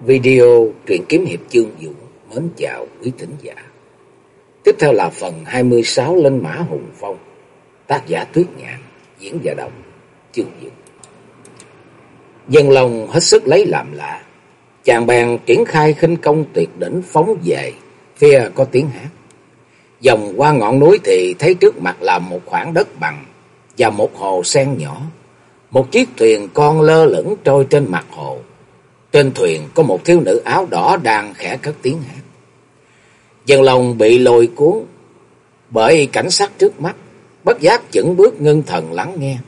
Video truyện kiếm hiệp chương dũng mến chào quý thính giả. Tiếp theo là phần 26 Lên Mã Hùng Phong, tác giả Tuyết Nhạn, diễn giả đồng chương Dũng. Dân lòng hết sức lấy làm lạ, chàng bèn triển khai khinh công tuyệt đỉnh phóng về, phía có tiếng hát. Dòng qua ngọn núi thì thấy trước mặt là một khoảng đất bằng và một hồ sen nhỏ. Một chiếc thuyền con lơ lửng trôi trên mặt hồ trên thuyền có một thiếu nữ áo đỏ đang khẽ cất tiếng hát. Dân lòng bị lôi cuốn bởi cảnh sắc trước mắt, bất giác chững bước ngưng thần lắng nghe.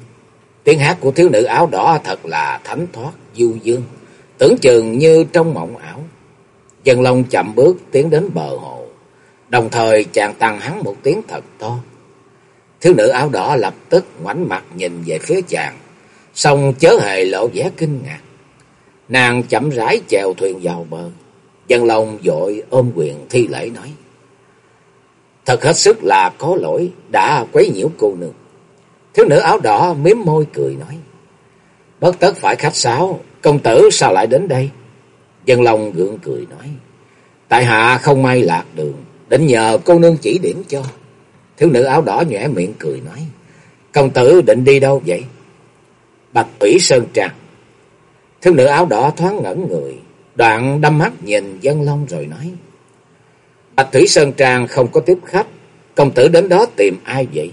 Tiếng hát của thiếu nữ áo đỏ thật là thánh thoát, du dương, tưởng chừng như trong mộng ảo. Dân lòng chậm bước tiến đến bờ hồ, đồng thời chàng tăng hắn một tiếng thật to. Thiếu nữ áo đỏ lập tức ngoảnh mặt nhìn về phía chàng, xong chớ hề lộ vẻ kinh ngạc. Nàng chậm rãi chèo thuyền vào bờ. Dân lòng dội ôm quyền thi lễ nói. Thật hết sức là có lỗi, đã quấy nhiễu cô nương. Thiếu nữ áo đỏ miếm môi cười nói. Bất tất phải khách sáo, công tử sao lại đến đây? Dân lòng gượng cười nói. Tại hạ không may lạc đường, định nhờ cô nương chỉ điểm cho. Thiếu nữ áo đỏ nhẽ miệng cười nói. Công tử định đi đâu vậy? Bạch Thủy Sơn Trang. Thiếu nữ áo đỏ thoáng ngẩn người, đoạn đâm mắt nhìn dân long rồi nói. Bạch Thủy Sơn Trang không có tiếp khách, công tử đến đó tìm ai vậy?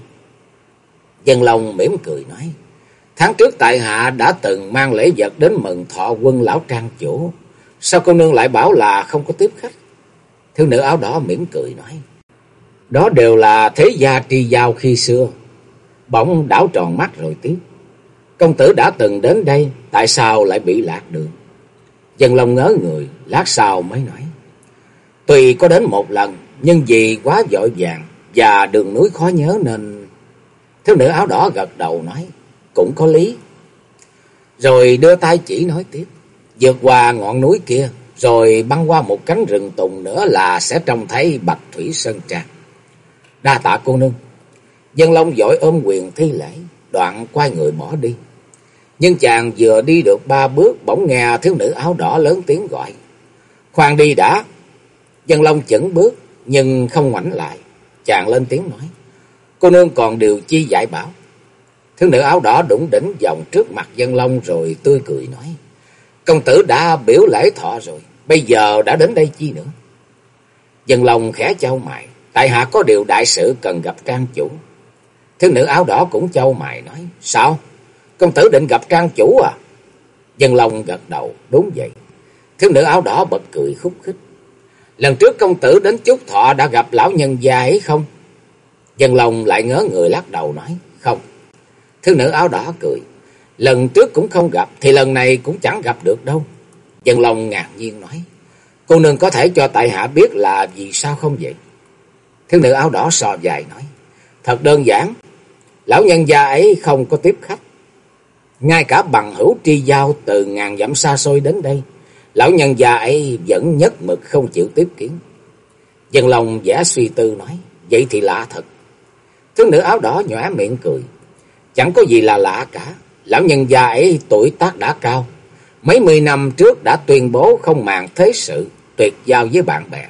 Dân long mỉm cười nói. Tháng trước tại hạ đã từng mang lễ vật đến mừng thọ quân lão trang chủ. Sao cô nương lại bảo là không có tiếp khách? Thiếu nữ áo đỏ mỉm cười nói. Đó đều là thế gia tri giao khi xưa. Bỗng đảo tròn mắt rồi tiếp. Công tử đã từng đến đây, tại sao lại bị lạc đường? Dân Long ngớ người, lát sau mới nói. Tùy có đến một lần, nhưng vì quá vội vàng và đường núi khó nhớ nên... Thiếu nữ áo đỏ gật đầu nói, cũng có lý. Rồi đưa tay chỉ nói tiếp, vượt qua ngọn núi kia, rồi băng qua một cánh rừng tùng nữa là sẽ trông thấy Bạch Thủy Sơn Trang. Đa tạ cô nương. Dân Long vội ôm quyền thi lễ, đoạn quay người bỏ đi. Nhưng chàng vừa đi được ba bước, bỗng nghe thiếu nữ áo đỏ lớn tiếng gọi. Khoan đi đã. Dân Long chững bước, nhưng không ngoảnh lại. Chàng lên tiếng nói. Cô nương còn điều chi giải bảo. Thiếu nữ áo đỏ đụng đỉnh vòng trước mặt Dân Long rồi tươi cười nói. Công tử đã biểu lễ thọ rồi. Bây giờ đã đến đây chi nữa. Dân Long khẽ trao mày. Tại hạ có điều đại sự cần gặp trang chủ. Thiếu nữ áo đỏ cũng châu mày nói. Sao? Công tử định gặp trang chủ à? Dân Long gật đầu, đúng vậy. Thiếu nữ áo đỏ bật cười khúc khích. Lần trước công tử đến chúc thọ đã gặp lão nhân gia ấy không? Dân Long lại ngớ người lắc đầu nói, không. Thiếu nữ áo đỏ cười. Lần trước cũng không gặp, thì lần này cũng chẳng gặp được đâu. Dân Long ngạc nhiên nói, cô nương có thể cho tại hạ biết là vì sao không vậy? Thiếu nữ áo đỏ sò dài nói, thật đơn giản, lão nhân gia ấy không có tiếp khách. Ngay cả bằng hữu tri giao từ ngàn dặm xa xôi đến đây, lão nhân già ấy vẫn nhất mực không chịu tiếp kiến. Dân lòng giả suy tư nói, vậy thì lạ thật. Thiếu nữ áo đỏ nhõa miệng cười, chẳng có gì là lạ cả. Lão nhân già ấy tuổi tác đã cao, mấy mươi năm trước đã tuyên bố không màng thế sự, tuyệt giao với bạn bè.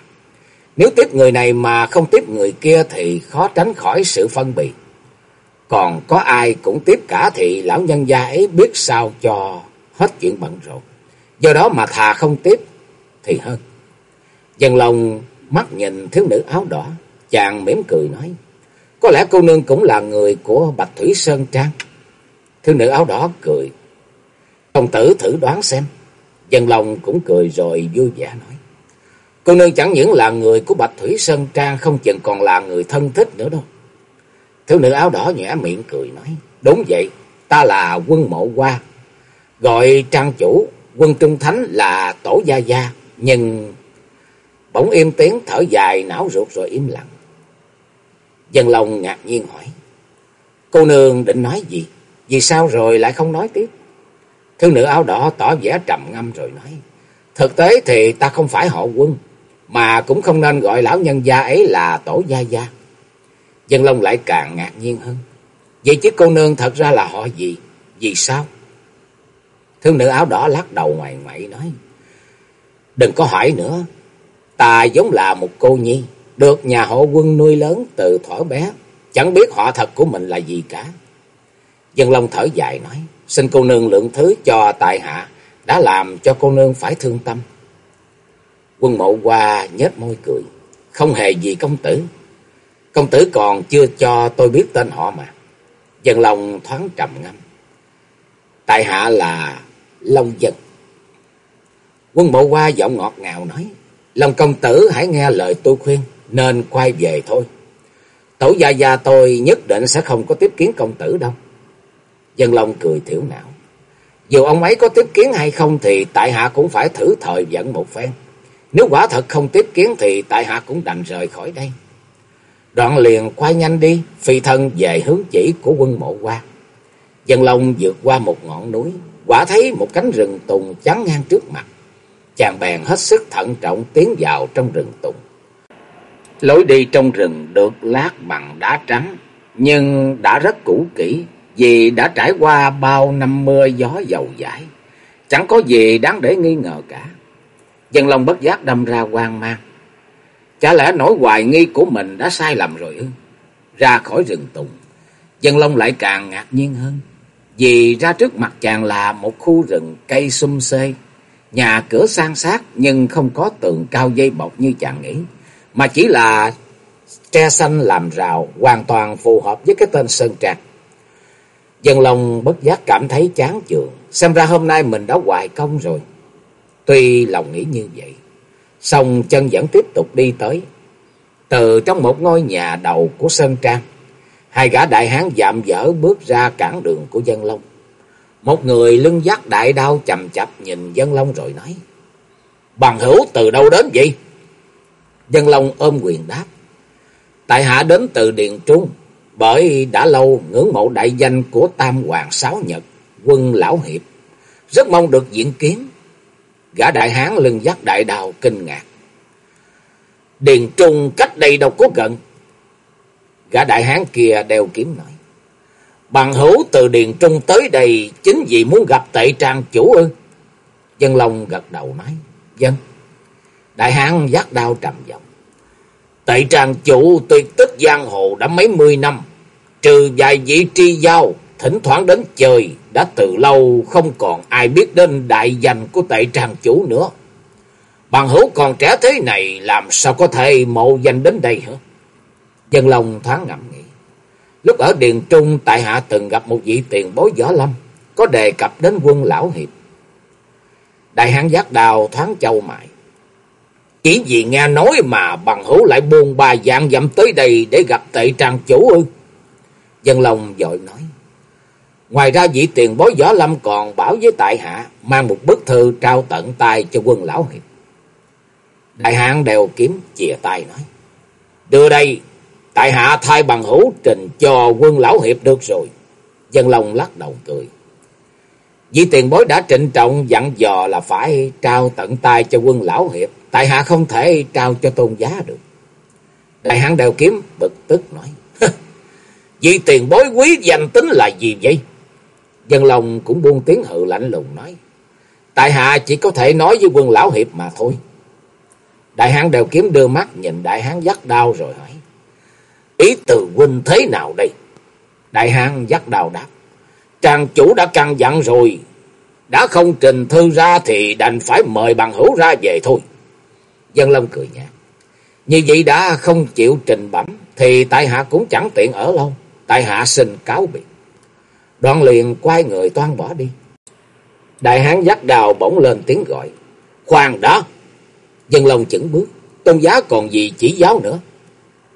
Nếu tiếp người này mà không tiếp người kia thì khó tránh khỏi sự phân biệt. Còn có ai cũng tiếp cả thì lão nhân gia ấy biết sao cho hết chuyện bận rộn. Do đó mà thà không tiếp thì hơn. Dân lòng mắt nhìn thiếu nữ áo đỏ, chàng mỉm cười nói. Có lẽ cô nương cũng là người của Bạch Thủy Sơn Trang. Thiếu nữ áo đỏ cười. Công tử thử đoán xem. Dân lòng cũng cười rồi vui vẻ nói. Cô nương chẳng những là người của Bạch Thủy Sơn Trang không chừng còn là người thân thích nữa đâu. Thiếu nữ áo đỏ nhẽ miệng cười nói. Đúng vậy, ta là quân mộ qua. Gọi trang chủ, quân trung thánh là tổ gia gia. Nhưng bỗng im tiếng thở dài não ruột rồi im lặng. Dân lòng ngạc nhiên hỏi. Cô nương định nói gì? Vì sao rồi lại không nói tiếp? Thiếu nữ áo đỏ tỏ vẻ trầm ngâm rồi nói. Thực tế thì ta không phải họ quân. Mà cũng không nên gọi lão nhân gia ấy là tổ gia gia. Dân Long lại càng ngạc nhiên hơn. Vậy chứ cô nương thật ra là họ gì? Vì sao? Thương nữ áo đỏ lắc đầu ngoài ngoại nói. Đừng có hỏi nữa. Ta giống là một cô nhi, được nhà họ quân nuôi lớn từ thuở bé, chẳng biết họ thật của mình là gì cả. Dân Long thở dài nói, xin cô nương lượng thứ cho tại hạ, đã làm cho cô nương phải thương tâm. Quân mộ qua nhếch môi cười, không hề gì công tử. Công tử còn chưa cho tôi biết tên họ mà. Dân Long thoáng trầm ngâm. Tại hạ là Long Dân. Quân mộ qua giọng ngọt ngào nói. Long công tử hãy nghe lời tôi khuyên. Nên quay về thôi. Tổ gia gia tôi nhất định sẽ không có tiếp kiến công tử đâu. Dân Long cười thiểu não. Dù ông ấy có tiếp kiến hay không thì tại hạ cũng phải thử thời vận một phen. Nếu quả thật không tiếp kiến thì tại hạ cũng đành rời khỏi đây. Đoạn liền quay nhanh đi, phi thân về hướng chỉ của quân mộ qua. Dân Long vượt qua một ngọn núi, quả thấy một cánh rừng tùng chắn ngang trước mặt. Chàng bèn hết sức thận trọng tiến vào trong rừng tùng. Lối đi trong rừng được lát bằng đá trắng, nhưng đã rất cũ kỹ vì đã trải qua bao năm mưa gió dầu dãi. Chẳng có gì đáng để nghi ngờ cả. Dân Long bất giác đâm ra hoang mang. Chả lẽ nỗi hoài nghi của mình đã sai lầm rồi ư? Ra khỏi rừng tùng, Dân Long lại càng ngạc nhiên hơn. Vì ra trước mặt chàng là một khu rừng cây sum xê, nhà cửa san sát nhưng không có tường cao dây bọc như chàng nghĩ, mà chỉ là tre xanh làm rào hoàn toàn phù hợp với cái tên Sơn Trạc. Dân Long bất giác cảm thấy chán chường, xem ra hôm nay mình đã hoài công rồi. Tuy lòng nghĩ như vậy, xong chân vẫn tiếp tục đi tới. Từ trong một ngôi nhà đầu của Sơn Trang, hai gã đại hán dạm dở bước ra cản đường của Dân Long. Một người lưng dắt đại đao chầm chập nhìn Dân Long rồi nói. Bằng hữu từ đâu đến vậy? Dân Long ôm quyền đáp. Tại hạ đến từ Điền Trung, bởi đã lâu ngưỡng mộ đại danh của Tam Hoàng Sáu Nhật, quân Lão Hiệp. Rất mong được diễn kiến. Gã đại hán lưng dắt đại đào kinh ngạc. Điền Trung cách đây đâu có gần. Gã đại hán kia đeo kiếm nói. Bằng hữu từ Điền Trung tới đây chính vì muốn gặp tệ trang chủ ư. Dân Long gật đầu nói. Dân. Đại hán giác đao trầm giọng. Tệ trang chủ tuyệt tích giang hồ đã mấy mươi năm. Trừ vài vị tri giao, thỉnh thoảng đến chơi, đã từ lâu không còn ai biết đến đại danh của tệ trang chủ nữa. Bằng hữu còn trẻ thế này làm sao có thể mộ danh đến đây hả? Dân lòng thoáng ngẫm nghĩ. Lúc ở Điền Trung tại hạ từng gặp một vị tiền bối võ lâm, có đề cập đến quân lão hiệp. Đại hán giác đào thoáng châu mại. Chỉ vì nghe nói mà bằng hữu lại buồn bà dạng dặm tới đây để gặp tệ trang chủ ư. Dân lòng dội nói. Ngoài ra vị tiền bối võ lâm còn bảo với tại hạ mang một bức thư trao tận tay cho quân lão hiệp. Đại hạng đều kiếm chìa tay nói. Đưa đây, tại hạ thay bằng hữu trình cho quân lão hiệp được rồi. Dân lòng lắc đầu cười. Vị tiền bối đã trịnh trọng dặn dò là phải trao tận tay cho quân lão hiệp. Tại hạ không thể trao cho tôn giá được. Đại hạng đều kiếm bực tức nói. Vị tiền bối quý danh tính là gì vậy? Dân lòng cũng buông tiếng hự lạnh lùng nói. Tại hạ chỉ có thể nói với quân lão hiệp mà thôi. Đại hán đều kiếm đưa mắt nhìn đại hán dắt đao rồi hỏi. Ý từ huynh thế nào đây? Đại hán dắt đao đáp. Trang chủ đã căn dặn rồi. Đã không trình thư ra thì đành phải mời bằng hữu ra về thôi. Dân Long cười nhạt. Như vậy đã không chịu trình bẩm thì tại hạ cũng chẳng tiện ở lâu. Tại hạ xin cáo biệt. Đoạn liền quay người toan bỏ đi. Đại hán dắt đào bỗng lên tiếng gọi. Khoan đó! Dân lòng chững bước. Tôn giá còn gì chỉ giáo nữa.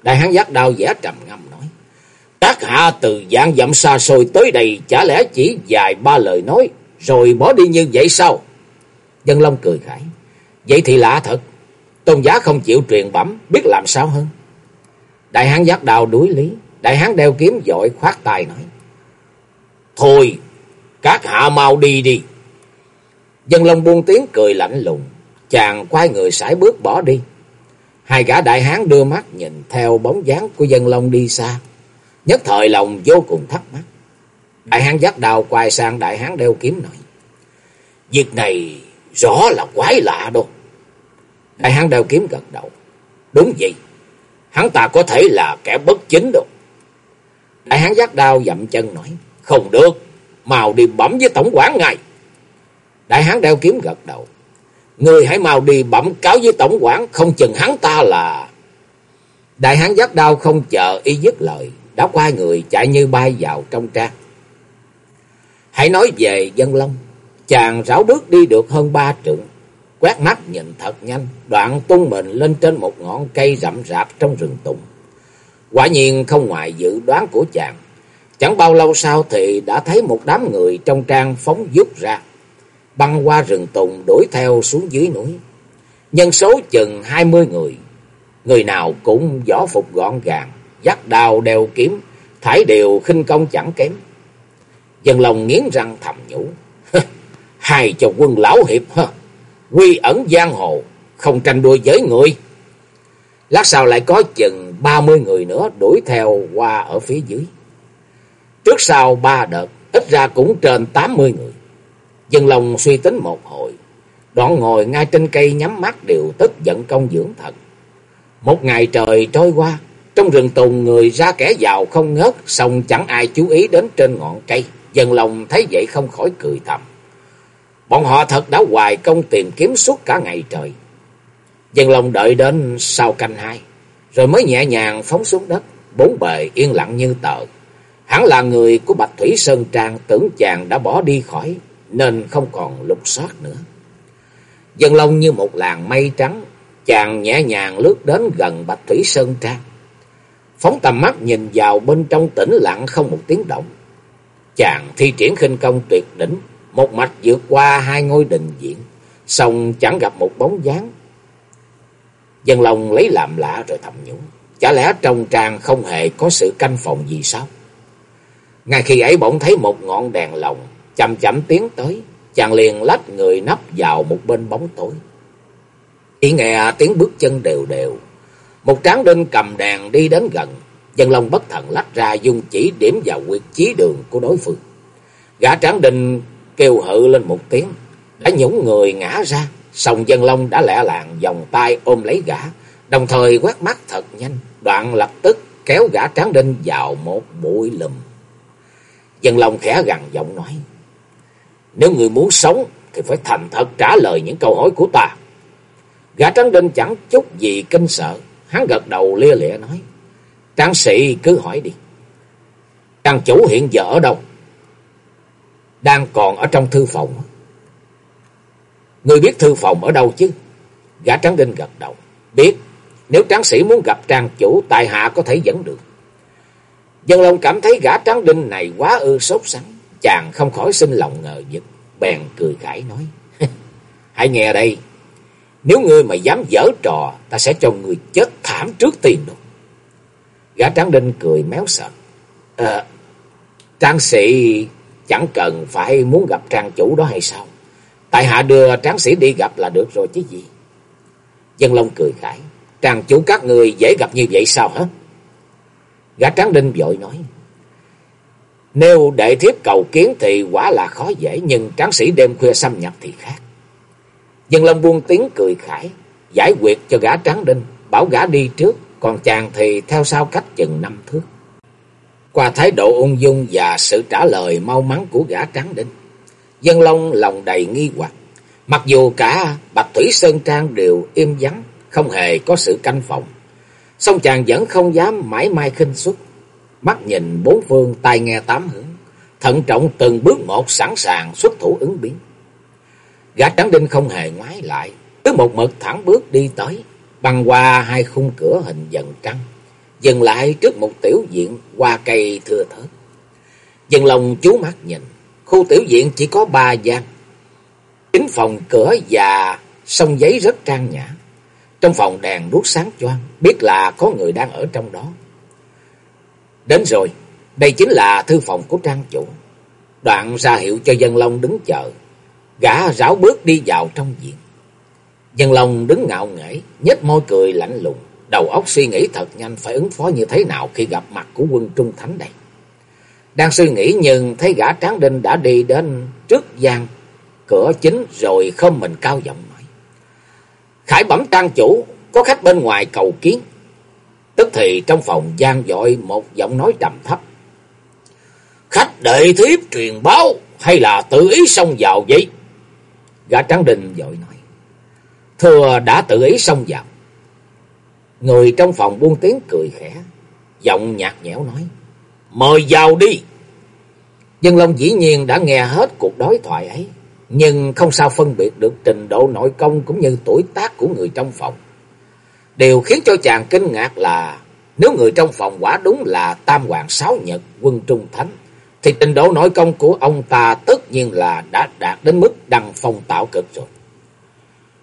Đại hán dắt đào giả trầm ngâm nói. Các hạ từ dạng dặm xa xôi tới đây chả lẽ chỉ dài ba lời nói, rồi bỏ đi như vậy sao? Dân Long cười khải. Vậy thì lạ thật. Tôn giá không chịu truyền bẩm, biết làm sao hơn. Đại hán giác đào đuổi lý. Đại hán đeo kiếm dội khoát tay nói. Thôi, các hạ mau đi đi. Dân Long buông tiếng cười lạnh lùng. Chàng quay người sải bước bỏ đi. Hai gã đại hán đưa mắt nhìn theo bóng dáng của dân Long đi xa. Nhất thời lòng vô cùng thắc mắc. Đại hán dắt đào quay sang đại hán đeo kiếm nói. Việc này rõ là quái lạ đâu. Đại hán đeo kiếm gật đầu. Đúng vậy. Hắn ta có thể là kẻ bất chính đâu. Đại hán giác đao dậm chân nói. Không được. mau đi bẩm với tổng quản ngài Đại hán đeo kiếm gật đầu. Người hãy mau đi bẩm cáo với tổng quản. Không chừng hắn ta là... Đại hán giác đao không chờ y dứt lời. Đã quay người chạy như bay vào trong trang. Hãy nói về dân long. Chàng rảo bước đi được hơn ba trượng. Quét mắt nhìn thật nhanh. Đoạn tung mình lên trên một ngọn cây rậm rạp trong rừng tùng. Quả nhiên không ngoài dự đoán của chàng. Chẳng bao lâu sau thì đã thấy một đám người trong trang phóng dút ra. Băng qua rừng tùng đuổi theo xuống dưới núi. Nhân số chừng hai mươi người. Người nào cũng võ phục gọn gàng, dắt đào đeo kiếm, thải đều khinh công chẳng kém. Dân lòng nghiến răng thầm nhủ. Hai cho quân lão hiệp ha. Quy ẩn giang hồ, không tranh đua với người. Lát sau lại có chừng ba mươi người nữa đuổi theo qua ở phía dưới. Trước sau ba đợt, ít ra cũng trên tám mươi người. Dân lòng suy tính một hồi, đoạn ngồi ngay trên cây nhắm mắt đều tức giận công dưỡng thần. Một ngày trời trôi qua, trong rừng tùng người ra kẻ giàu không ngớt, xong chẳng ai chú ý đến trên ngọn cây. Dân lòng thấy vậy không khỏi cười thầm. Bọn họ thật đã hoài công tìm kiếm suốt cả ngày trời. Dân lòng đợi đến sau canh hai, rồi mới nhẹ nhàng phóng xuống đất, bốn bề yên lặng như tờ. Hắn là người của Bạch Thủy Sơn Trang tưởng chàng đã bỏ đi khỏi, nên không còn lục soát nữa. Dân lông như một làn mây trắng, chàng nhẹ nhàng lướt đến gần Bạch Thủy Sơn Trang. Phóng tầm mắt nhìn vào bên trong tĩnh lặng không một tiếng động. Chàng thi triển khinh công tuyệt đỉnh, một mạch vượt qua hai ngôi đình viện, xong chẳng gặp một bóng dáng. Dân lòng lấy làm lạ rồi thầm nhủ, chả lẽ trong trang không hề có sự canh phòng gì sao? Ngay khi ấy bỗng thấy một ngọn đèn lồng chậm chậm tiến tới, chàng liền lách người nấp vào một bên bóng tối. Chỉ nghe tiếng bước chân đều đều, một tráng đinh cầm đèn đi đến gần, dân long bất thần lách ra dùng chỉ điểm vào quyệt chí đường của đối phương. Gã tráng đinh kêu hự lên một tiếng, đã nhũng người ngã ra, song dân long đã lẹ làng vòng tay ôm lấy gã, đồng thời quét mắt thật nhanh, đoạn lập tức kéo gã tráng đinh vào một bụi lùm. Dân long khẽ gằn giọng nói, nếu người muốn sống thì phải thành thật trả lời những câu hỏi của ta. Gã trắng đinh chẳng chút gì kinh sợ, hắn gật đầu lia lịa nói, tráng sĩ cứ hỏi đi. Trang chủ hiện giờ ở đâu? Đang còn ở trong thư phòng. Người biết thư phòng ở đâu chứ? Gã trắng đinh gật đầu. Biết, nếu tráng sĩ muốn gặp trang chủ, tại hạ có thể dẫn được. Dân Long cảm thấy gã tráng đinh này quá ư sốt sắng. Chàng không khỏi sinh lòng ngờ vực. Bèn cười khải nói. Hãy nghe đây. Nếu ngươi mà dám dở trò, ta sẽ cho ngươi chết thảm trước tiên đâu. Gã tráng đinh cười méo sợ. Ờ, à, tráng sĩ chẳng cần phải muốn gặp trang chủ đó hay sao? Tại hạ đưa tráng sĩ đi gặp là được rồi chứ gì. Dân Long cười khải. Trang chủ các người dễ gặp như vậy sao hả? Gã tráng đinh vội nói. Nếu đệ thiếp cầu kiến thì quả là khó dễ, nhưng tráng sĩ đêm khuya xâm nhập thì khác. Dân Long buông tiếng cười khải, giải quyết cho gã tráng đinh, bảo gã đi trước, còn chàng thì theo sau cách chừng năm thước. Qua thái độ ung dung và sự trả lời mau mắn của gã tráng đinh, Dân Long lòng đầy nghi hoặc. Mặc dù cả Bạch Thủy Sơn Trang đều im vắng, không hề có sự canh phòng, song chàng vẫn không dám mãi mai khinh suất mắt nhìn bốn phương, tai nghe tám hướng, thận trọng từng bước một sẵn sàng xuất thủ ứng biến. Gã trắng đinh không hề ngoái lại, cứ một mực thẳng bước đi tới, băng qua hai khung cửa hình dần trăng, dừng lại trước một tiểu viện qua cây thưa thớt. dừng lòng chú mắt nhìn, khu tiểu viện chỉ có ba gian. Chính phòng cửa và sông giấy rất trang nhã. Trong phòng đèn đuốc sáng choang, biết là có người đang ở trong đó. Đến rồi, đây chính là thư phòng của trang chủ. Đoạn ra hiệu cho dân long đứng chờ. Gã ráo bước đi vào trong viện. Dân long đứng ngạo nghễ, nhếch môi cười lạnh lùng. Đầu óc suy nghĩ thật nhanh phải ứng phó như thế nào khi gặp mặt của quân Trung Thánh đây. Đang suy nghĩ nhưng thấy gã tráng đinh đã đi đến trước gian cửa chính rồi không mình cao giọng. Khải bẩm trang chủ, có khách bên ngoài cầu kiến. Tức thì trong phòng gian dội một giọng nói trầm thấp. Khách đệ thiếp truyền báo hay là tự ý xông vào vậy? Gã tráng đình dội nói. Thưa đã tự ý xông vào. Người trong phòng buông tiếng cười khẽ. Giọng nhạt nhẽo nói. Mời vào đi. Dân Long dĩ nhiên đã nghe hết cuộc đối thoại ấy. Nhưng không sao phân biệt được trình độ nội công cũng như tuổi tác của người trong phòng. Điều khiến cho chàng kinh ngạc là nếu người trong phòng quả đúng là Tam Hoàng Sáu Nhật quân Trung Thánh, thì trình độ nội công của ông ta tất nhiên là đã đạt đến mức đằng phong tạo cực rồi.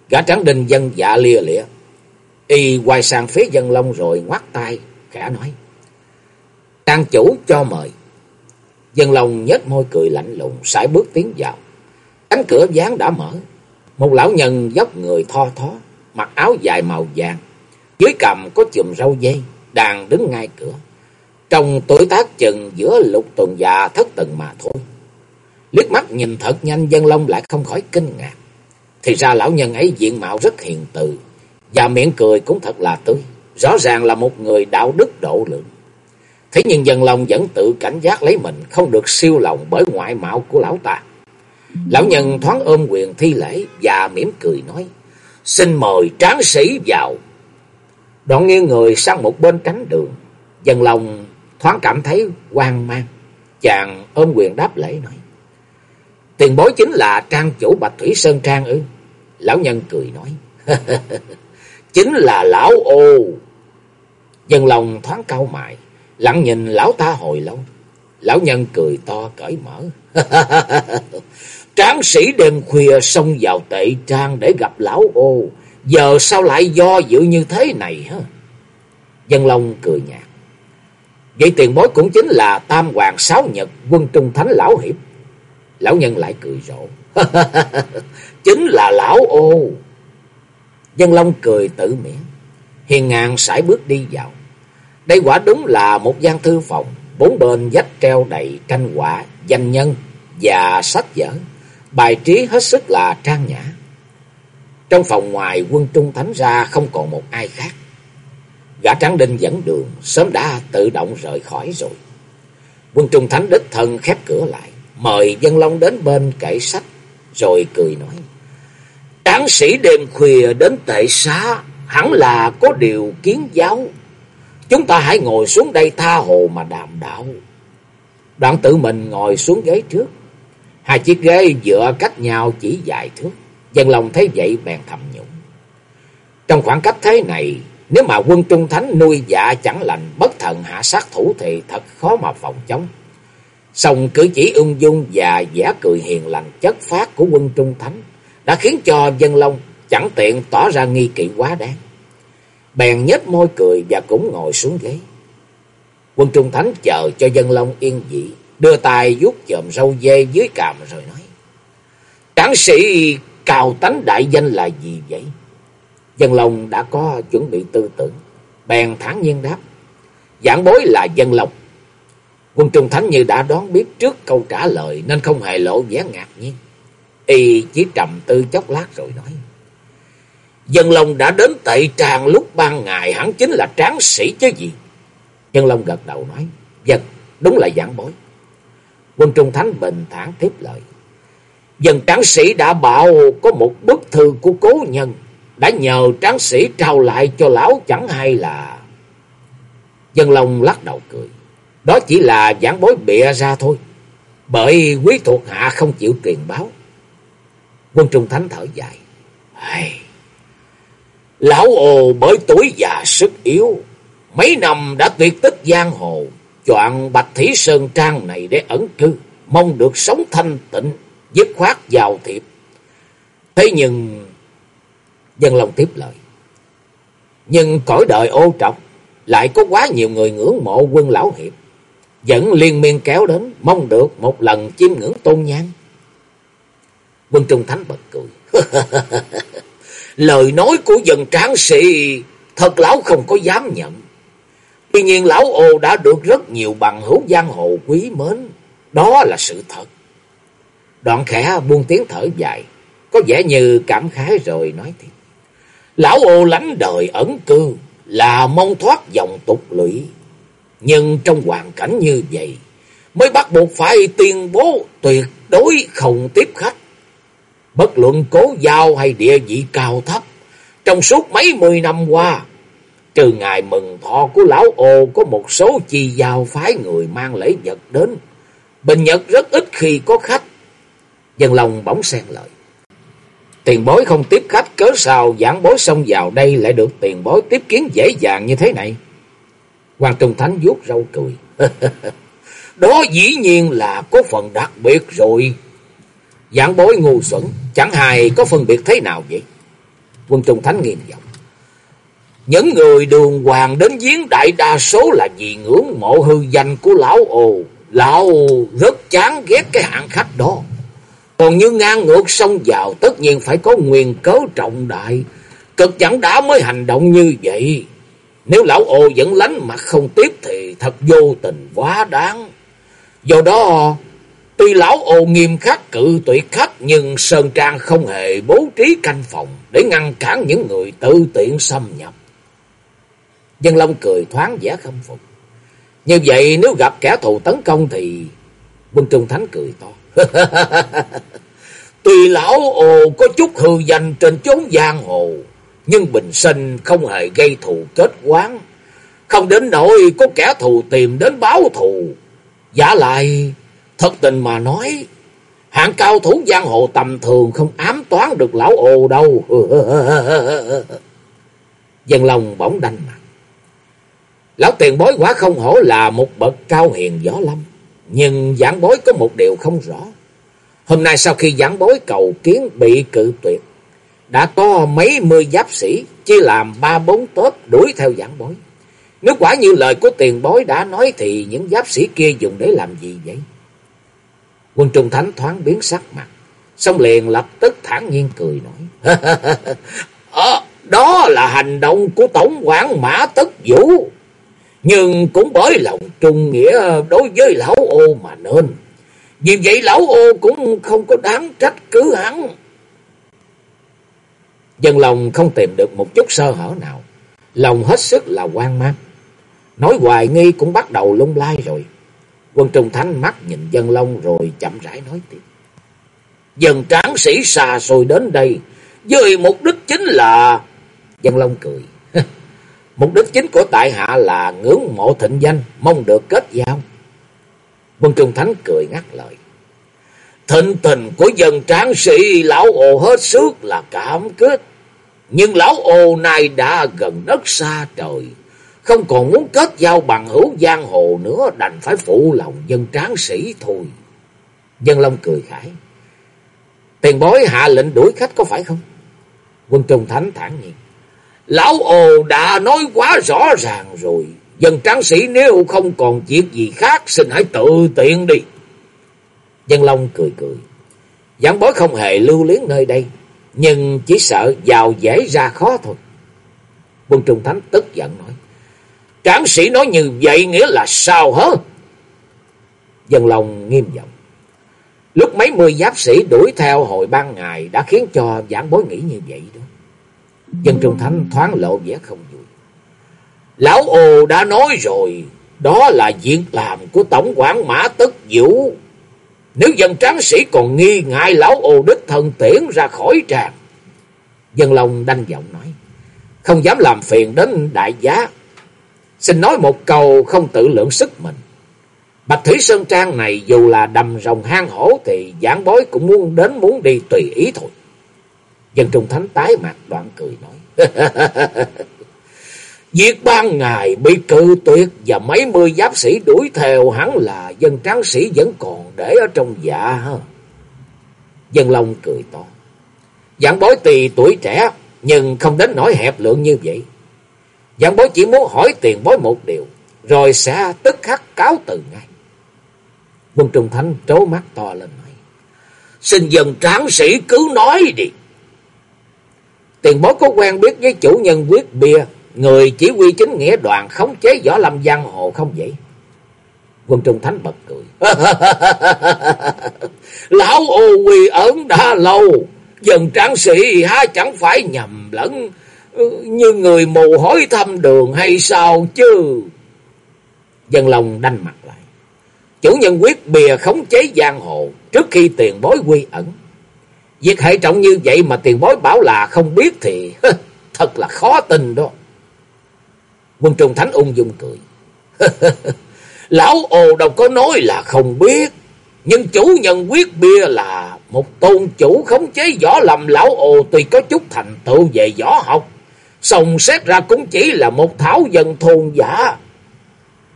Gã trắng đinh dân dạ lia lịa, y quay sang phía dân long rồi ngoắt tay, khẽ nói. Trang chủ cho mời. Dân long nhếch môi cười lạnh lùng, sải bước tiến vào. Cánh cửa gián đã mở. Một lão nhân dốc người tho thó, mặc áo dài màu vàng. Dưới cầm có chùm râu dây, đang đứng ngay cửa. Trong tuổi tác chừng giữa lục tuần già thất tầng mà thôi. Liếc mắt nhìn thật nhanh dân long lại không khỏi kinh ngạc. Thì ra lão nhân ấy diện mạo rất hiền từ. Và miệng cười cũng thật là tươi. Rõ ràng là một người đạo đức độ lượng. Thế nhưng dân long vẫn tự cảnh giác lấy mình không được siêu lòng bởi ngoại mạo của lão ta. Lão nhân thoáng ôm quyền thi lễ và mỉm cười nói. Xin mời tráng sĩ vào. Đoạn nghiêng người sang một bên cánh đường. Dân lòng thoáng cảm thấy hoang mang. Chàng ôm quyền đáp lễ nói. Tiền bối chính là trang chủ Bạch Thủy Sơn Trang ư. Lão nhân cười nói. chính là lão ô. Dân lòng thoáng cau mày. Lặng nhìn lão ta hồi lâu. Lão nhân cười to cởi mở. Tráng sĩ đêm khuya xông vào tệ trang để gặp lão ô. Giờ sao lại do dự như thế này, hả? Dân Long cười nhạt. Vậy tiền bối cũng chính là Tam Hoàng Sáu Nhật, quân Trung Thánh Lão Hiệp. Lão nhân lại cười rộ. chính là lão ô. Dân Long cười tự miễn. Hiền ngang sải bước đi vào. Đây quả đúng là một gian thư phòng. Bốn bên dách treo đầy tranh họa, danh nhân và sách vở. Bài trí hết sức là trang nhã. Trong phòng ngoài quân trung thánh ra không còn một ai khác. Gã trắng đinh dẫn đường sớm đã tự động rời khỏi rồi. Quân trung thánh đích thân khép cửa lại. Mời dân long đến bên kệ sách. Rồi cười nói. Tráng sĩ đêm khuya đến tệ xá. Hẳn là có điều kiến giáo. Chúng ta hãy ngồi xuống đây tha hồ mà đàm đạo. Đoạn tự mình ngồi xuống ghế trước. Hai chiếc ghế dựa cách nhau chỉ vài thước. Dân lòng thấy vậy bèn thầm nhũng. Trong khoảng cách thế này, nếu mà quân trung thánh nuôi dạ chẳng lành bất thần hạ sát thủ thì thật khó mà phòng chống. Xong cử chỉ ung dung và giả cười hiền lành chất phát của quân trung thánh đã khiến cho dân long chẳng tiện tỏ ra nghi kỵ quá đáng. Bèn nhếch môi cười và cũng ngồi xuống ghế. Quân trung thánh chờ cho dân long yên dị, đưa tay vuốt chòm râu dê dưới cằm rồi nói. Tráng sĩ cao tánh đại danh là gì vậy? Dân Long đã có chuẩn bị tư tưởng, bèn thản nhiên đáp. Giảng bối là Dân Long. Quân Trung Thánh như đã đoán biết trước câu trả lời nên không hề lộ vẻ ngạc nhiên. Y chỉ trầm tư chốc lát rồi nói. Dân Long đã đến tệ tràng lúc ban ngày hẳn chính là tráng sĩ chứ gì. Dân Long gật đầu nói. Dân, đúng là giảng bối. Quân Trung Thánh bình thản tiếp lời. Dân tráng sĩ đã bảo có một bức thư của cố nhân. Đã nhờ tráng sĩ trao lại cho lão chẳng hay là... Dân Long lắc đầu cười. Đó chỉ là giảng bối bịa ra thôi. Bởi quý thuộc hạ không chịu truyền báo. Quân Trung Thánh thở dài. hây... Lão ồ bởi tuổi già sức yếu. Mấy năm đã tuyệt tích giang hồ. Chọn Bạch thủy Sơn Trang này để ẩn cư. Mong được sống thanh tịnh dứt khoát vào thiệp. Thế nhưng... Dân Long tiếp lời. Nhưng cõi đời ô trọng lại có quá nhiều người ngưỡng mộ quân lão hiệp. Vẫn liên miên kéo đến, mong được một lần chiêm ngưỡng tôn nhang. Quân Trung Thánh bật cười. Lời nói của dân tráng sĩ thật lão không có dám nhận. Tuy nhiên lão ô đã được rất nhiều bằng hữu giang hồ quý mến. Đó là sự thật. Đoạn khẽ buông tiếng thở dài, có vẻ như cảm khái rồi nói tiếp. Lão ô lánh đời ẩn cư là mong thoát dòng tục lũy Nhưng trong hoàn cảnh như vậy mới bắt buộc phải tuyên bố tuyệt đối không tiếp khách. Bất luận cố giao hay địa vị cao thấp, trong suốt mấy mươi năm qua, trừ ngày mừng thọ của lão ô có một số chi giao phái người mang lễ vật đến. Bình Nhật rất ít khi có khách. Dân lòng bỗng xen lời. Tiền bối không tiếp khách cớ sao giảng bối xông vào đây lại được tiền bối tiếp kiến dễ dàng như thế này. Hoàng Trung Thánh vuốt râu cười. Đó dĩ nhiên là có phần đặc biệt rồi. Giảng bối ngu xuẩn, chẳng hài có phân biệt thế nào vậy? Quân Trung Thánh nghiêm giọng. Những người đường hoàng đến giếng đại đa số là vì ngưỡng mộ hư danh của lão ồ. Lão rất chán ghét cái hạng khách đó. Còn như ngang ngược sông vào tất nhiên phải có nguyên cớ trọng đại. Cực chẳng đã mới hành động như vậy. Nếu lão ồ vẫn lánh mặt không tiếp thì thật vô tình quá đáng. Do đó, tuy lão ồ nghiêm khắc cự tuyệt khách nhưng Sơn Trang không hề bố trí canh phòng để ngăn cản những người tự tiện xâm nhập. Dân Long cười thoáng vẻ khâm phục. Như vậy nếu gặp kẻ thù tấn công thì... Quân Trung Thánh cười to. Tuy lão ồ có chút hư danh trên chốn giang hồ, nhưng bình sinh không hề gây thù kết quán. Không đến nỗi có kẻ thù tìm đến báo thù. Giả lại, thật tình mà nói, hạng cao thủ giang hồ tầm thường không ám toán được lão ồ đâu. Dân lòng bỗng đanh mặt. Lão tiền bối quả không hổ là một bậc cao hiền võ lâm. Nhưng giảng bối có một điều không rõ. Hôm nay sau khi giảng bối cầu kiến bị cự tuyệt, đã có mấy mươi giáp sĩ chia làm ba bốn tớp đuổi theo giảng bối. Nếu quả như lời của tiền bối đã nói thì những giáp sĩ kia dùng để làm gì vậy? Quân Trung Thánh thoáng biến sắc mặt, xong liền lập tức thản nhiên cười nói. à, đó là hành động của Tổng quản Mã Tất Vũ. Nhưng cũng bởi lòng trung nghĩa đối với lão ô mà nên. Vì vậy lão ô cũng không có đáng trách cứ hắn. Dân lòng không tìm được một chút sơ hở nào. Lòng hết sức là quan mang. Nói hoài nghi cũng bắt đầu lung lai rồi. Quân Trung Thánh mắt nhìn dân long rồi chậm rãi nói tiếp. Dân tráng sĩ xa xôi đến đây. Với mục đích chính là... Dân long cười. Mục đích chính của tại hạ là ngưỡng mộ thịnh danh, mong được kết giao. Quân Trung Thánh cười ngắt lời. Thịnh tình của dân tráng sĩ lão ồ hết sức là cảm kết. Nhưng lão ồ này đã gần đất xa trời. Không còn muốn kết giao bằng hữu giang hồ nữa, đành phải phụ lòng dân tráng sĩ thôi. Dân Long cười khải. Tiền bối hạ lệnh đuổi khách có phải không? Quân Trung Thánh thản nhiên. Lão ồ đã nói quá rõ ràng rồi. Dân tráng sĩ nếu không còn việc gì khác, xin hãy tự tiện đi. Dân Long cười cười. Giảng bối không hề lưu luyến nơi đây. Nhưng chỉ sợ vào dễ ra khó thôi. Quân Trung Thánh tức giận nói. Tráng sĩ nói như vậy nghĩa là sao hả? Dân lòng nghiêm giọng. Lúc mấy mươi giáp sĩ đuổi theo hội ban ngày đã khiến cho giảng bối nghĩ như vậy đó. Dân Trung Thánh thoáng lộ vẻ không vui. Lão Ồ đã nói rồi, đó là việc làm của Tổng quản Mã Tất Vũ. Nếu dân tráng sĩ còn nghi ngại lão Ồ đích thần tiễn ra khỏi tràng. Dân Long đanh giọng nói, không dám làm phiền đến đại giá. Xin nói một câu không tự lượng sức mình. Bạch Thủy Sơn Trang này dù là đầm rồng hang hổ thì giảng bối cũng muốn đến muốn đi tùy ý thôi. Dân Trung Thánh tái mặt đoạn cười nói. Việc ban ngày bị cự tuyệt và mấy mươi giáp sĩ đuổi theo hắn là dân tráng sĩ vẫn còn để ở trong dạ ha. Dân Long cười to. Giảng bối tùy tuổi trẻ, nhưng không đến nỗi hẹp lượng như vậy. Giảng bối chỉ muốn hỏi tiền bối một điều rồi sẽ tức khắc cáo từ ngay. Quân Trung Thánh trố mắt to lên nói. Xin dần tráng sĩ cứ nói đi. Tiền bối có quen biết với chủ nhân quyết bia, người chỉ huy chính nghĩa đoàn khống chế võ lâm giang hồ không vậy? Quân Trung Thánh bật cười. Lão ô quy ẩn đã lâu, dần tráng sĩ há chẳng phải nhầm lẫn như người mù hỏi thăm đường hay sao chứ? Dân lòng đanh mặt lại. Chủ nhân quyết bìa khống chế giang hồ trước khi tiền bối quy ẩn. Việc hệ trọng như vậy mà tiền bối bảo là không biết thì thật là khó tin đó. Quân Trung Thánh ung dung cười. Lão ồ đâu có nói là không biết. Nhưng chủ nhân quyết bia là một tôn chủ khống chế võ lầm lão ồ tuy có chút thành tựu về võ học sòng xét ra cũng chỉ là một thảo dân thôn giả.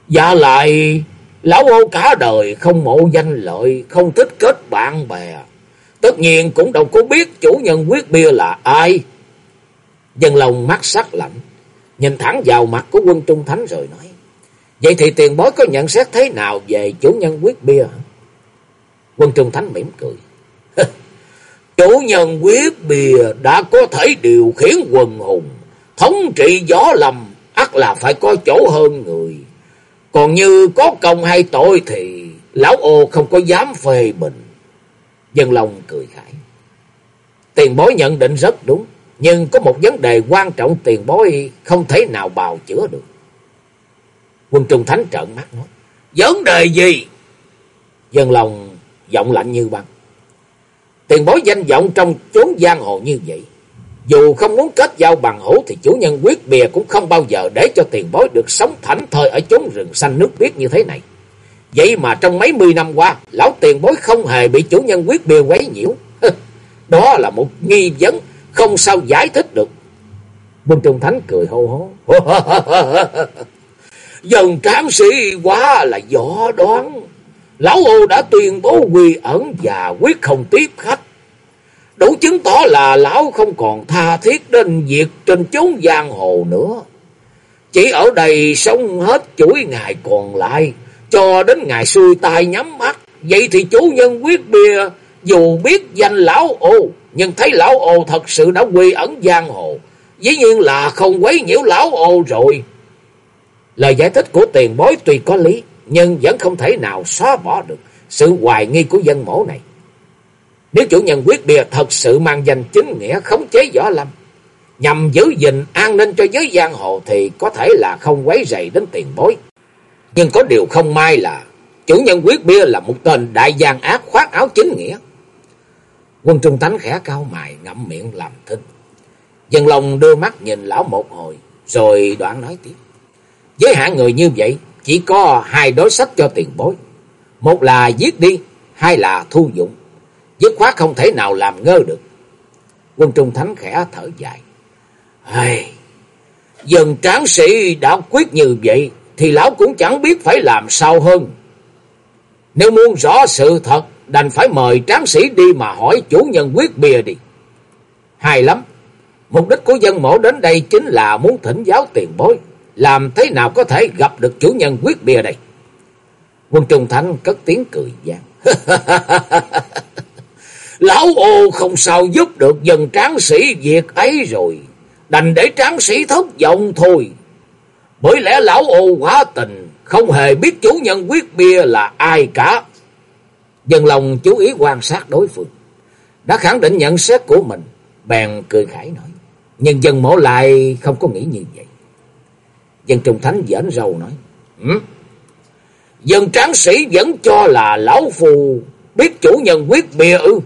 Và lại lão ô cả đời không mộ danh lợi, không thích kết bạn bè. Tất nhiên cũng đâu có biết chủ nhân quyết bia là ai. Dân lòng mắt sắc lạnh, nhìn thẳng vào mặt của quân Trung Thánh rồi nói. Vậy thì tiền bối có nhận xét thế nào về chủ nhân quyết bia hả? Quân Trung Thánh mỉm cười. chủ nhân quyết bìa đã có thể điều khiển quần hùng, thống trị gió lầm, ắt là phải có chỗ hơn người. Còn như có công hay tội thì lão ô không có dám phê bình. Dân lòng cười khải. Tiền bối nhận định rất đúng. Nhưng có một vấn đề quan trọng tiền bối không thể nào bào chữa được. Quân Trung Thánh trợn mắt nói. Vấn đề gì? Dân lòng giọng lạnh như băng. Tiền bối danh vọng trong chốn giang hồ như vậy. Dù không muốn kết giao bằng hữu thì chủ nhân quyết bìa cũng không bao giờ để cho tiền bối được sống thảnh thơi ở chốn rừng xanh nước biếc như thế này. Vậy mà trong mấy mươi năm qua, lão tiền bối không hề bị chủ nhân quyết bìa quấy nhiễu. Đó là một nghi vấn không sao giải thích được. Quân Trung Thánh cười hô hố. Dần tráng sĩ quá là võ đoán. Lão ô đã tuyên bố quy ẩn và quyết không tiếp khách. Đủ chứng tỏ là lão không còn tha thiết đến việc trên chốn giang hồ nữa. Chỉ ở đây sống hết chuỗi ngày còn lại, cho đến ngày xuôi tai nhắm mắt. Vậy thì chủ nhân quyết bia, dù biết danh lão ô, nhưng thấy lão ô thật sự đã quy ẩn giang hồ. Dĩ nhiên là không quấy nhiễu lão ô rồi. Lời giải thích của tiền bối tuy có lý, nhưng vẫn không thể nào xóa bỏ được sự hoài nghi của dân mổ này. Nếu chủ nhân quyết bìa thật sự mang danh chính nghĩa khống chế võ lâm, nhằm giữ gìn an ninh cho giới giang hồ thì có thể là không quấy rầy đến tiền bối. Nhưng có điều không may là chủ nhân quyết bia là một tên đại gian ác khoác áo chính nghĩa. Quân Trung Tánh khẽ cao mày ngậm miệng làm thinh. Dân lòng đưa mắt nhìn lão một hồi, rồi đoạn nói tiếp. Với hạng người như vậy, chỉ có hai đối sách cho tiền bối. Một là giết đi, hai là thu dụng. Dứt khoát không thể nào làm ngơ được. Quân Trung Thánh khẽ thở dài. Hây, dần tráng sĩ đã quyết như vậy, thì lão cũng chẳng biết phải làm sao hơn. Nếu muốn rõ sự thật, đành phải mời tráng sĩ đi mà hỏi chủ nhân quyết bìa đi. Hay lắm, mục đích của dân mổ đến đây chính là muốn thỉnh giáo tiền bối làm thế nào có thể gặp được chủ nhân quyết bia đây? Quân Trung Thanh cất tiếng cười gian. Lão ô không sao giúp được dân tráng sĩ việc ấy rồi. Đành để tráng sĩ thất vọng thôi. Bởi lẽ lão ô quá tình, không hề biết chủ nhân quyết bia là ai cả. Dân lòng chú ý quan sát đối phương. Đã khẳng định nhận xét của mình, bèn cười khải nói. Nhưng dân mổ lại không có nghĩ như vậy. Dân Trung Thánh giỡn râu nói. Ừ? Dân tráng sĩ vẫn cho là lão phù biết chủ nhân quyết bia ư.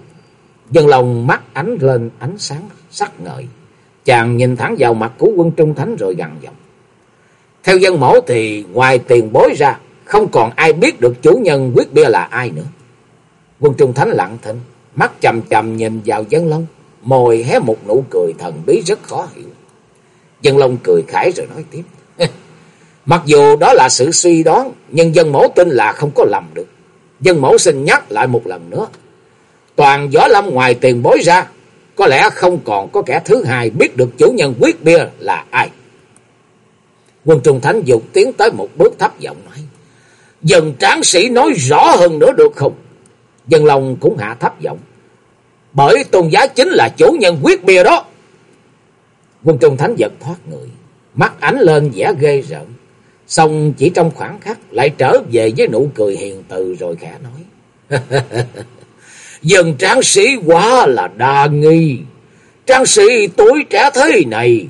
Dân lòng mắt ánh lên ánh sáng sắc ngời. Chàng nhìn thẳng vào mặt của quân Trung Thánh rồi gằn giọng. Theo dân mẫu thì ngoài tiền bối ra, không còn ai biết được chủ nhân quyết bia là ai nữa. Quân Trung Thánh lặng thinh, mắt chầm chầm nhìn vào dân long, môi hé một nụ cười thần bí rất khó hiểu. Dân long cười khải rồi nói tiếp. Mặc dù đó là sự suy đoán, nhưng dân mẫu tin là không có lầm được. Dân mẫu xin nhắc lại một lần nữa. Toàn võ lâm ngoài tiền bối ra, có lẽ không còn có kẻ thứ hai biết được chủ nhân quyết bia là ai. Quân Trung Thánh dục tiến tới một bước thấp giọng nói. dần tráng sĩ nói rõ hơn nữa được không? Dân lòng cũng hạ thấp giọng. Bởi tôn giá chính là chủ nhân quyết bia đó. Quân Trung Thánh giật thoát người. Mắt ánh lên vẻ ghê rợn. Xong chỉ trong khoảng khắc lại trở về với nụ cười hiền từ rồi khẽ nói. Dân tráng sĩ quá là đa nghi. Tráng sĩ tuổi trẻ thế này,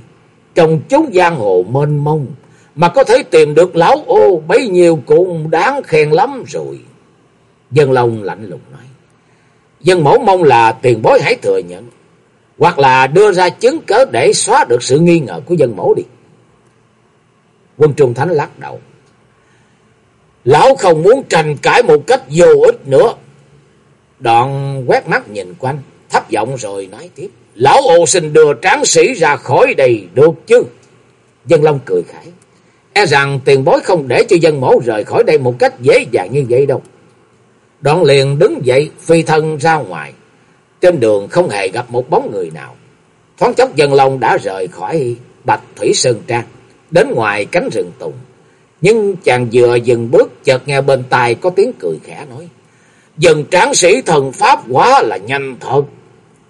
trong chốn giang hồ mênh mông, mà có thể tìm được lão ô bấy nhiêu cũng đáng khen lắm rồi. Dân Long lạnh lùng nói. Dân mẫu mong là tiền bối hãy thừa nhận. Hoặc là đưa ra chứng cớ để xóa được sự nghi ngờ của dân mẫu đi. Quân Trung Thánh lắc đầu. Lão không muốn tranh cãi một cách vô ích nữa. Đoạn quét mắt nhìn quanh, thấp giọng rồi nói tiếp. Lão ô xin đưa tráng sĩ ra khỏi đây được chứ? Dân Long cười khải. E rằng tiền bối không để cho dân mẫu rời khỏi đây một cách dễ dàng như vậy đâu. Đoạn liền đứng dậy phi thân ra ngoài. Trên đường không hề gặp một bóng người nào. Thoáng chốc dân long đã rời khỏi Bạch Thủy Sơn Trang. Đến ngoài cánh rừng tùng. Nhưng chàng vừa dừng bước chợt nghe bên tai có tiếng cười khẽ nói. Dần tráng sĩ thần pháp quá là nhanh thật.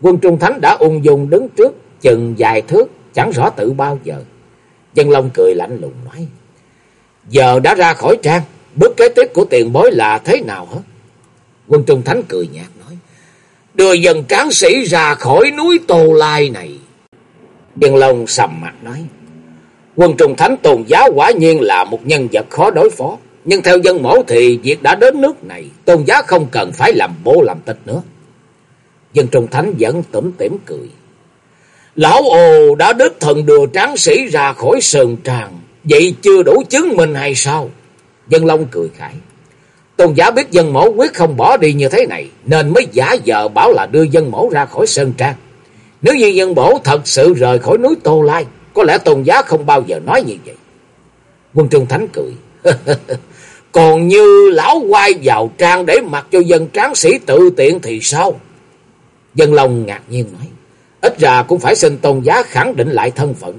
Quân Trung Thánh đã ung dung đứng trước chừng dài thước chẳng rõ tự bao giờ. Dân Long cười lạnh lùng nói. Giờ đã ra khỏi trang, bước kế tiếp của tiền bối là thế nào hả? Quân Trung Thánh cười nhạt nói. Đưa dân tráng sĩ ra khỏi núi Tô Lai này. Dân Long sầm mặt nói. Quân Trung Thánh tôn giáo quả nhiên là một nhân vật khó đối phó. Nhưng theo dân mẫu thì việc đã đến nước này, tôn giá không cần phải làm bố làm tịch nữa. Dân Trung Thánh vẫn tủm tỉm cười. Lão ồ đã đích thần đưa tráng sĩ ra khỏi sườn tràng. Vậy chưa đủ chứng minh hay sao? Dân Long cười khải. Tôn giả biết dân mẫu quyết không bỏ đi như thế này. Nên mới giả vờ bảo là đưa dân mẫu ra khỏi sơn trang. Nếu như dân mẫu thật sự rời khỏi núi Tô Lai. Có lẽ tôn giá không bao giờ nói như vậy. Quân Trung Thánh cười. Còn như lão quay vào trang để mặc cho dân tráng sĩ tự tiện thì sao? Dân Long ngạc nhiên nói. Ít ra cũng phải xin tôn giá khẳng định lại thân phận.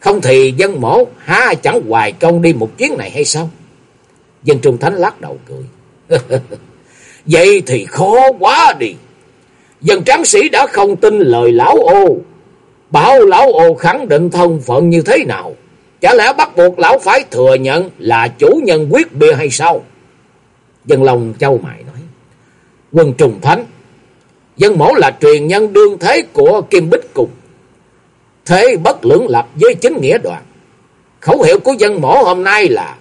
Không thì dân mổ há chẳng hoài công đi một chuyến này hay sao? Dân Trung Thánh lắc đầu cười. Vậy thì khó quá đi. Dân tráng sĩ đã không tin lời lão ô. Bảo lão ô khẳng định thân phận như thế nào? Chả lẽ bắt buộc lão phải thừa nhận là chủ nhân quyết bia hay sao? Dân Long châu mại nói. Quân Trùng Thánh Dân mẫu là truyền nhân đương thế của Kim Bích Cùng. Thế bất lưỡng lập với chính nghĩa đoàn. Khẩu hiệu của dân mẫu hôm nay là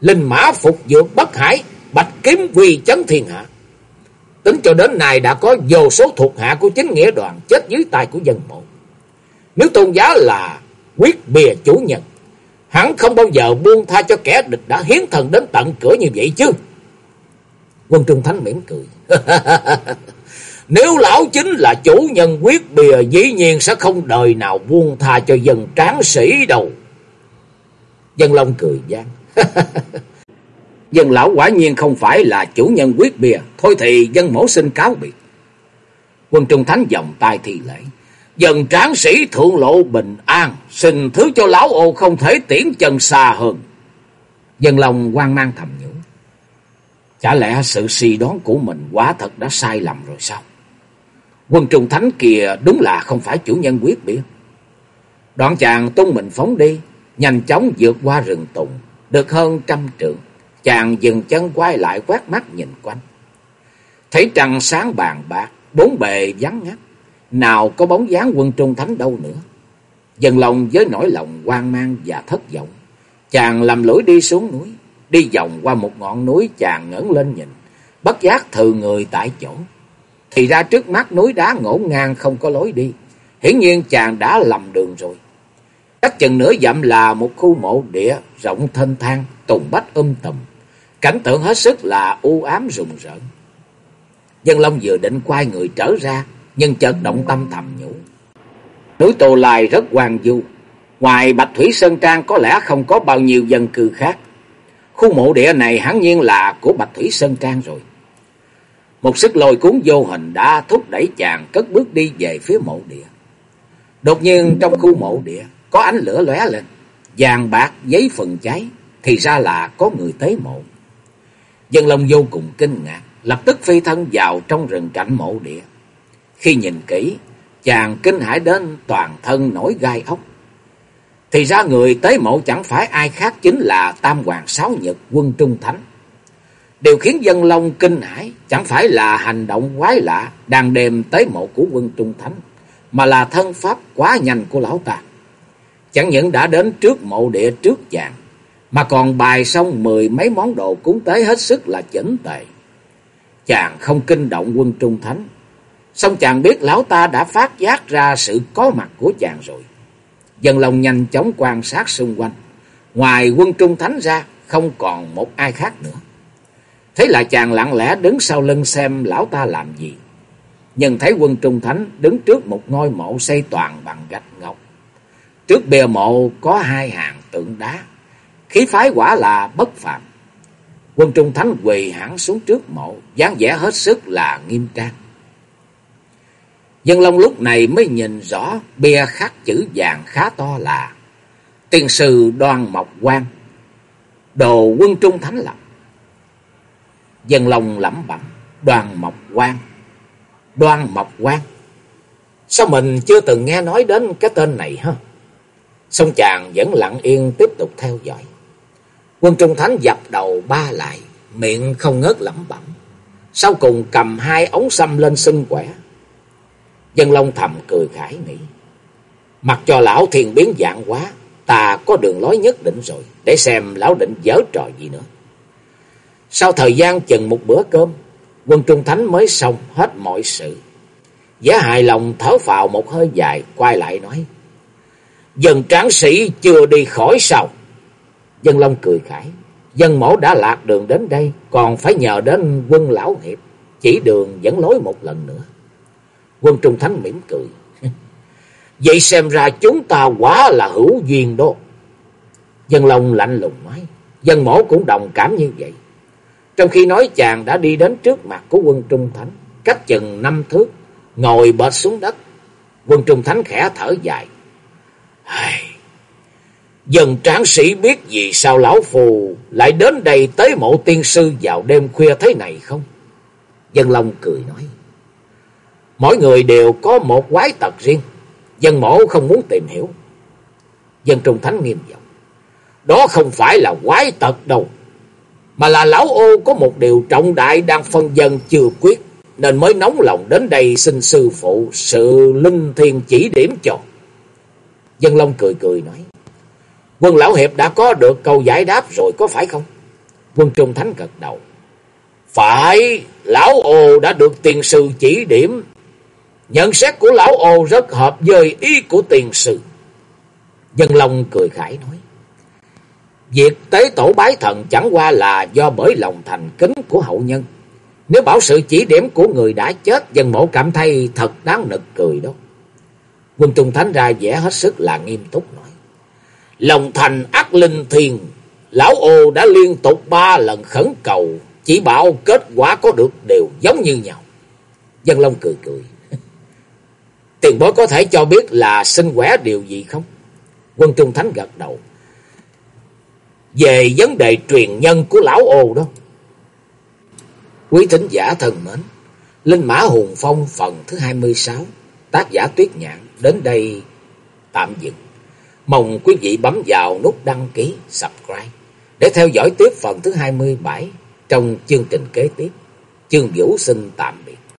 Linh mã phục dược bất hải, bạch kiếm quy chấn thiên hạ. Tính cho đến nay đã có vô số thuộc hạ của chính nghĩa đoàn chết dưới tay của dân mẫu. Nếu tôn giáo là quyết bìa chủ nhân, hắn không bao giờ buông tha cho kẻ địch đã hiến thần đến tận cửa như vậy chứ. Quân Trung Thánh mỉm cười. Nếu lão chính là chủ nhân quyết bìa dĩ nhiên sẽ không đời nào buông tha cho dân tráng sĩ đâu. Dân Long cười gian. dân lão quả nhiên không phải là chủ nhân quyết bìa. Thôi thì dân mẫu xin cáo biệt. Quân Trung Thánh vòng tay thi lễ. Dân tráng sĩ thượng lộ bình an. Xin thứ cho lão ô không thể tiễn chân xa hơn. Dân lòng quan mang thầm nhủ. Chả lẽ sự suy đoán của mình quá thật đã sai lầm rồi sao? Quân trùng thánh kìa đúng là không phải chủ nhân quyết biết. Đoạn chàng tung mình phóng đi, nhanh chóng vượt qua rừng tùng, được hơn trăm trượng. Chàng dừng chân quay lại quét mắt nhìn quanh. Thấy trăng sáng bàn bạc, bốn bề vắng ngắt, nào có bóng dáng quân trung thánh đâu nữa. Dần lòng với nỗi lòng hoang mang và thất vọng, chàng làm lối đi xuống núi, đi vòng qua một ngọn núi chàng ngẩng lên nhìn, bất giác thừ người tại chỗ. Thì ra trước mắt núi đá ngổn ngang không có lối đi. Hiển nhiên chàng đã lầm đường rồi. Cách chừng nửa dặm là một khu mộ địa rộng thênh thang, tùng bách um tùm. Cảnh tượng hết sức là u ám rùng rợn. Dân Long vừa định quay người trở ra, nhưng chợt động tâm thầm nhủ. Núi Tô Lai rất hoang du. Ngoài Bạch Thủy Sơn Trang có lẽ không có bao nhiêu dân cư khác. Khu mộ địa này hẳn nhiên là của Bạch Thủy Sơn Trang rồi. Một sức lôi cuốn vô hình đã thúc đẩy chàng cất bước đi về phía mộ địa. Đột nhiên trong khu mộ địa có ánh lửa lóe lên, vàng bạc giấy phần cháy, thì ra là có người tế mộ. Dân Long vô cùng kinh ngạc, lập tức phi thân vào trong rừng cảnh mộ địa. Khi nhìn kỹ, chàng kinh hãi đến toàn thân nổi gai ốc. Thì ra người tế mộ chẳng phải ai khác chính là Tam Hoàng Sáu Nhật quân Trung Thánh. Điều khiến dân long kinh hãi chẳng phải là hành động quái lạ đang đêm tới mộ của quân Trung Thánh, mà là thân pháp quá nhanh của lão ta. Chẳng những đã đến trước mộ địa trước chàng, mà còn bài xong mười mấy món đồ cúng tế hết sức là chỉnh tề. Chàng không kinh động quân trung thánh, xong chàng biết lão ta đã phát giác ra sự có mặt của chàng rồi. Dân lòng nhanh chóng quan sát xung quanh, ngoài quân trung thánh ra không còn một ai khác nữa. Thế là chàng lặng lẽ đứng sau lưng xem lão ta làm gì. Nhưng thấy quân trung thánh đứng trước một ngôi mộ xây toàn bằng gạch ngọc. Trước bìa mộ có hai hàng tượng đá. Khí phái quả là bất phàm. Quân trung thánh quỳ hẳn xuống trước mộ, dáng vẻ hết sức là nghiêm trang. Dân Long lúc này mới nhìn rõ bia khắc chữ vàng khá to là Tiên sư đoan mộc quan Đồ quân trung thánh lập. Dân Long lẩm bẩm Đoàn mộc quan Đoan mộc quan Sao mình chưa từng nghe nói đến cái tên này ha? Song chàng vẫn lặng yên tiếp tục theo dõi. Quân Trung Thánh dập đầu ba lại, Miệng không ngớt lẩm bẩm, Sau cùng cầm hai ống xăm lên xưng quẻ. Dân Long thầm cười khải nghĩ. Mặc cho lão thiền biến dạng quá, ta có đường lối nhất định rồi, để xem lão định dở trò gì nữa. Sau thời gian chừng một bữa cơm, quân Trung Thánh mới xong hết mọi sự. Giá hài lòng thở phào một hơi dài, quay lại nói. Dân tráng sĩ chưa đi khỏi sao? Dân Long cười khải. Dân mổ đã lạc đường đến đây, còn phải nhờ đến quân lão hiệp, chỉ đường dẫn lối một lần nữa. Quân Trung Thánh mỉm cười. Vậy xem ra chúng ta quá là hữu duyên đó. Dân Long lạnh lùng nói. Dân mổ cũng đồng cảm như vậy. Trong khi nói chàng đã đi đến trước mặt của quân Trung Thánh. Cách chừng năm thước. Ngồi bệt xuống đất. Quân Trung Thánh khẽ thở dài. Dân tráng sĩ biết gì sao lão phù lại đến đây tới mộ tiên sư vào đêm khuya thế này không? Dân Long cười nói. Mỗi người đều có một quái tật riêng. Dân mổ không muốn tìm hiểu. Dân Trung Thánh nghiêm giọng. Đó không phải là quái tật đâu. Mà là lão ô có một điều trọng đại đang phân dân chưa quyết. Nên mới nóng lòng đến đây xin sư phụ sự linh thiên chỉ điểm cho. Dân Long cười cười nói. Quân Lão Hiệp đã có được câu giải đáp rồi có phải không? Quân Trung Thánh gật đầu. Phải, Lão Ô đã được tiền sư chỉ điểm Nhận xét của lão ô rất hợp với ý của tiền sự. Dân Long cười khải nói. Việc tế tổ bái thần chẳng qua là do bởi lòng thành kính của hậu nhân. Nếu bảo sự chỉ điểm của người đã chết, dân mộ cảm thấy thật đáng nực cười đó. Quân Trung Thánh ra vẻ hết sức là nghiêm túc nói. Lòng thành ác linh thiền, lão ô đã liên tục ba lần khẩn cầu, chỉ bảo kết quả có được đều giống như nhau. Dân Long cười cười. Tiền bối có thể cho biết là sinh quẻ điều gì không? Quân Trung Thánh gật đầu. Về vấn đề truyền nhân của lão ô đó. Quý thính giả thân mến, Linh Mã Hùng Phong phần thứ 26, tác giả Tuyết Nhạn đến đây tạm dừng. Mong quý vị bấm vào nút đăng ký, subscribe để theo dõi tiếp phần thứ 27 trong chương trình kế tiếp. Chương Vũ xin tạm biệt.